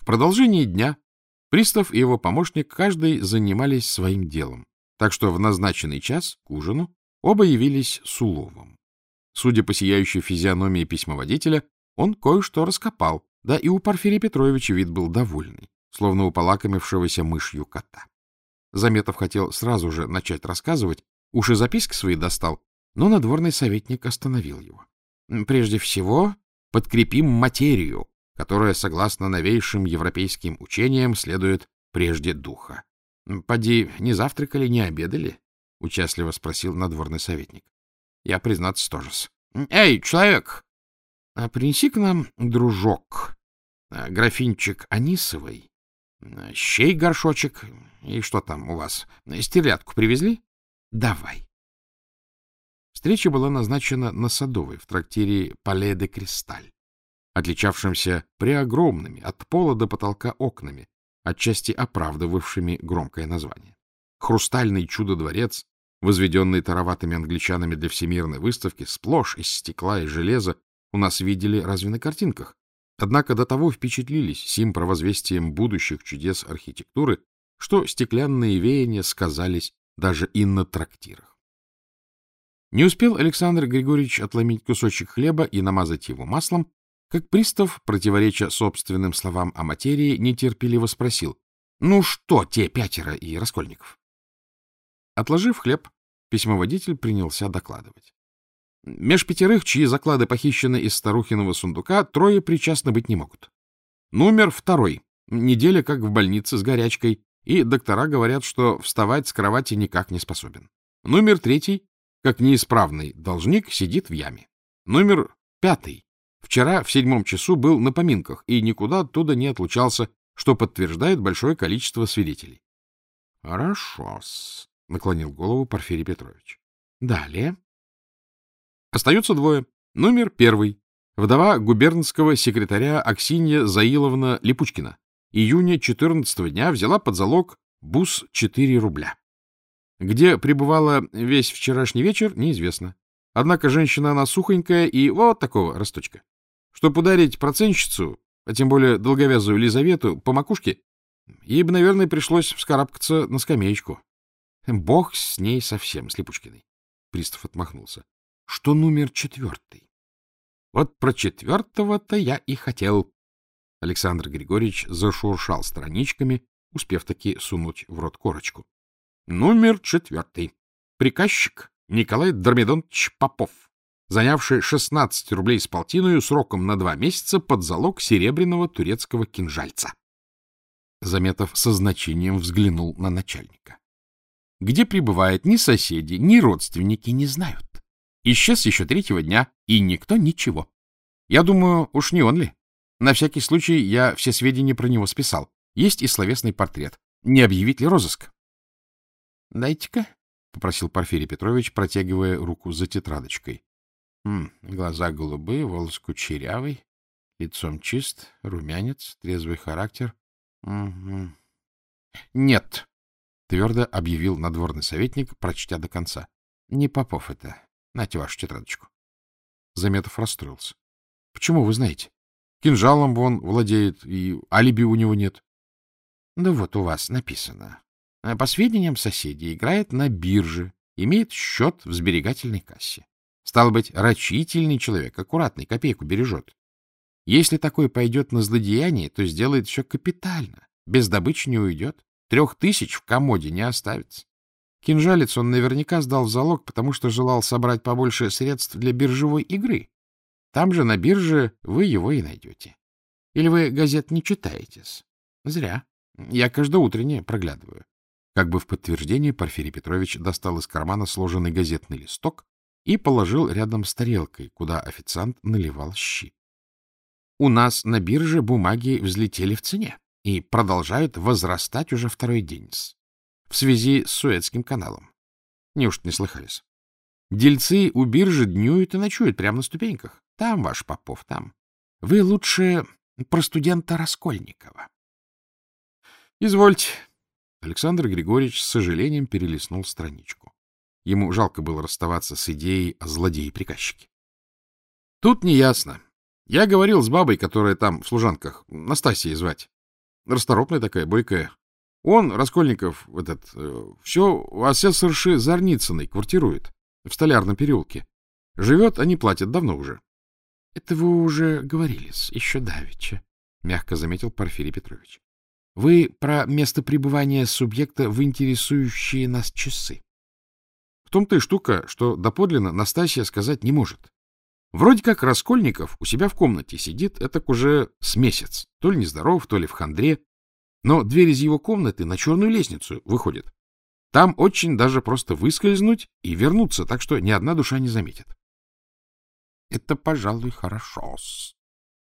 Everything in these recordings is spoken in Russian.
В продолжении дня пристав и его помощник каждый занимались своим делом, так что в назначенный час, к ужину, оба явились с уловом. Судя по сияющей физиономии письмоводителя, он кое-что раскопал, да и у Порфирия Петровича вид был довольный, словно у полакомившегося мышью кота. Заметов хотел сразу же начать рассказывать, уж и записки свои достал, но надворный советник остановил его. Прежде всего, подкрепим материю, которая, согласно новейшим европейским учениям, следует прежде духа. — Поди, не завтракали, не обедали? — участливо спросил надворный советник. Я, признаться, тоже. — Эй, человек! А принеси к нам, дружок, а, графинчик анисовой, а, щей горшочек и что там у вас, стерлядку привезли? Давай. Встреча была назначена на Садовой, в трактире Пале де Кристаль, отличавшемся преогромными от пола до потолка окнами, отчасти оправдывавшими громкое название. Хрустальный чудо-дворец, возведенный тароватыми англичанами для всемирной выставки, сплошь из стекла и железа, у нас видели разве на картинках. Однако до того впечатлились сим провозвестием будущих чудес архитектуры, что стеклянные веяния сказались даже и на трактирах. Не успел Александр Григорьевич отломить кусочек хлеба и намазать его маслом, как пристав, противореча собственным словам о материи, нетерпеливо спросил, «Ну что те пятеро и Раскольников?» Отложив хлеб, письмоводитель принялся докладывать. Меж пятерых, чьи заклады похищены из старухиного сундука, трое причастны быть не могут. Номер второй. Неделя как в больнице с горячкой, и доктора говорят, что вставать с кровати никак не способен. Номер третий как неисправный должник, сидит в яме. Номер пятый. Вчера в седьмом часу был на поминках и никуда оттуда не отлучался, что подтверждает большое количество свидетелей. — Хорошо-с, — наклонил голову Порфирий Петрович. — Далее. Остаются двое. Номер первый. Вдова губернского секретаря Аксинья Заиловна Липучкина. Июня 14 дня взяла под залог бус 4 рубля. Где пребывала весь вчерашний вечер, неизвестно. Однако женщина она сухонькая и вот такого росточка. Чтобы ударить процентщицу, а тем более долговязую Лизавету, по макушке, ей бы, наверное, пришлось вскарабкаться на скамеечку. Бог с ней совсем, с Липучкиной. Пристав отмахнулся. Что номер четвертый? Вот про четвертого-то я и хотел. Александр Григорьевич зашуршал страничками, успев таки сунуть в рот корочку. Номер четвертый. Приказчик Николай Дормидонович Попов, занявший 16 рублей с полтиною сроком на два месяца под залог серебряного турецкого кинжальца. Заметов со значением взглянул на начальника. Где пребывает ни соседи, ни родственники не знают. Исчез еще третьего дня, и никто ничего. Я думаю, уж не он ли? На всякий случай я все сведения про него списал. Есть и словесный портрет. Не объявить ли розыск? — Дайте-ка, — попросил Порфирий Петрович, протягивая руку за тетрадочкой. М глаза голубые, волос кучерявый, лицом чист, румянец, трезвый характер. Угу. — Нет, — твердо объявил надворный советник, прочтя до конца. — Не Попов это. Нате вашу тетрадочку. Заметов расстроился. — Почему вы знаете? Кинжалом вон владеет, и алиби у него нет. — Да вот у вас написано. По сведениям соседей, играет на бирже, имеет счет в сберегательной кассе. Стал быть, рачительный человек, аккуратный, копейку бережет. Если такой пойдет на злодеяние, то сделает все капитально, без добычи не уйдет, трех тысяч в комоде не оставится. Кинжалец он наверняка сдал в залог, потому что желал собрать побольше средств для биржевой игры. Там же на бирже вы его и найдете. Или вы газет не читаетесь? Зря. Я каждоутренне проглядываю. Как бы в подтверждение Порфирий Петрович достал из кармана сложенный газетный листок и положил рядом с тарелкой, куда официант наливал щи. У нас на бирже бумаги взлетели в цене и продолжают возрастать уже второй день в связи с Суэцким каналом. Неужто не слыхались? Дельцы у биржи днюют и ночуют прямо на ступеньках. Там ваш Попов, там. Вы лучше про студента Раскольникова. — Извольте, Александр Григорьевич с сожалением перелистнул страничку. Ему жалко было расставаться с идеей о злодее-приказчике. Тут неясно. Я говорил с бабой, которая там в служанках, Настасьей звать. Расторопная такая, бойкая. Он, Раскольников, этот, э, все у асессорши Зарницыной квартирует в Столярном переулке. Живет, они платят давно уже. — Это вы уже говорили, еще давеча, — мягко заметил Порфирий Петрович. — Вы про место пребывания субъекта в интересующие нас часы. В том-то и штука, что доподлинно Настасья сказать не может. Вроде как Раскольников у себя в комнате сидит, это уже с месяц, то ли нездоров, то ли в хандре, но дверь из его комнаты на черную лестницу выходит. Там очень даже просто выскользнуть и вернуться, так что ни одна душа не заметит. — Это, пожалуй, хорошо-с.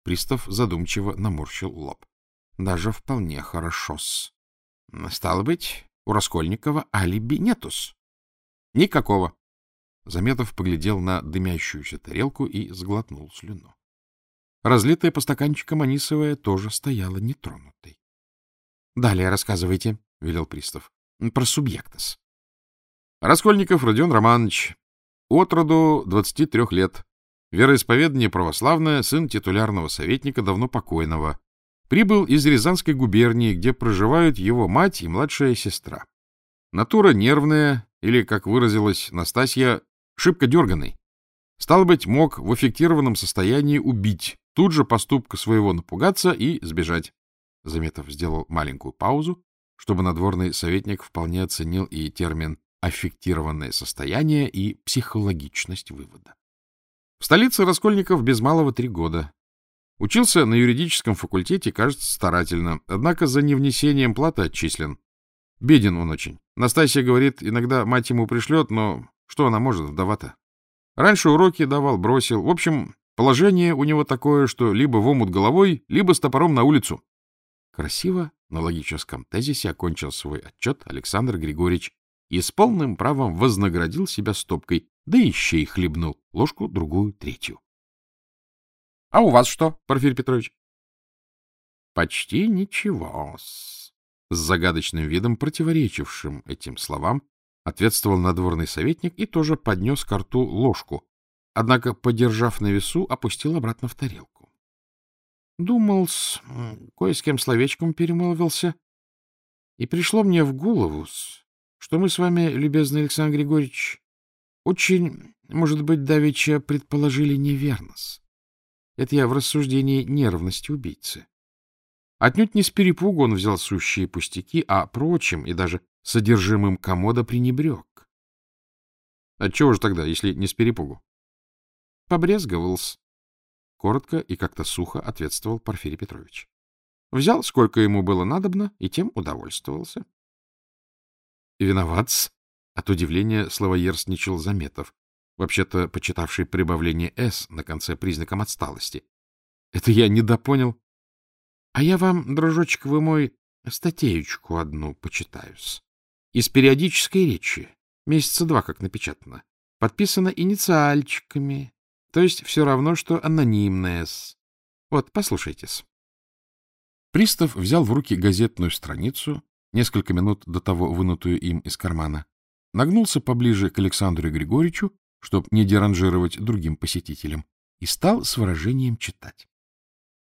Пристав задумчиво наморщил лоб. — Даже вполне хорошо-с. Стало быть, у Раскольникова алиби нетус. — Никакого. Заметов поглядел на дымящуюся тарелку и сглотнул слюну. Разлитая по стаканчикам анисовая тоже стояла нетронутой. — Далее рассказывайте, — велел пристав. — Про субъектос. Раскольников Родион Романович, от роду 23 лет, вероисповедание православное, сын титулярного советника, давно покойного. Прибыл из Рязанской губернии, где проживают его мать и младшая сестра. Натура нервная, или, как выразилась Настасья, шибко дерганый. Стало быть, мог в аффектированном состоянии убить, тут же поступка своего напугаться и сбежать. Заметов сделал маленькую паузу, чтобы надворный советник вполне оценил и термин «аффектированное состояние» и психологичность вывода. В столице Раскольников без малого три года. Учился на юридическом факультете, кажется, старательно, однако за невнесением платы отчислен. Беден он очень. Настасья говорит, иногда мать ему пришлет, но что она может, вдова-то? Раньше уроки давал, бросил. В общем, положение у него такое, что либо в омут головой, либо с топором на улицу. Красиво на логическом тезисе окончил свой отчет Александр Григорьевич и с полным правом вознаградил себя стопкой, да еще и хлебнул ложку, другую, третью. — А у вас что, Порфирий Петрович? — Почти ничего-с. С загадочным видом, противоречившим этим словам, ответствовал надворный советник и тоже поднес к рту ложку, однако, подержав на весу, опустил обратно в тарелку. Думал, с кое с кем словечком перемолвился, и пришло мне в голову, что мы с вами, любезный Александр Григорьевич, очень, может быть, давеча предположили неверно. Это я в рассуждении нервности убийцы. Отнюдь не с перепугу он взял сущие пустяки, а прочим и даже содержимым комода пренебрег. Отчего же тогда, если не с перепугу? Побрезговался. Коротко и как-то сухо ответствовал Порфирий Петрович. Взял, сколько ему было надобно, и тем удовольствовался. Виноват От удивления словоерстничал Заметов, вообще-то почитавший прибавление «с» на конце признаком отсталости. Это я недопонял. А я вам, дружочек вы мой, статеечку одну почитаюсь. Из периодической речи. Месяца два как напечатано. Подписано инициальчиками, то есть все равно, что анонимное -с. Вот, послушайтесь. Пристав взял в руки газетную страницу, несколько минут до того вынутую им из кармана, нагнулся поближе к Александру Григорьевичу, чтобы не деранжировать другим посетителям, и стал с выражением читать.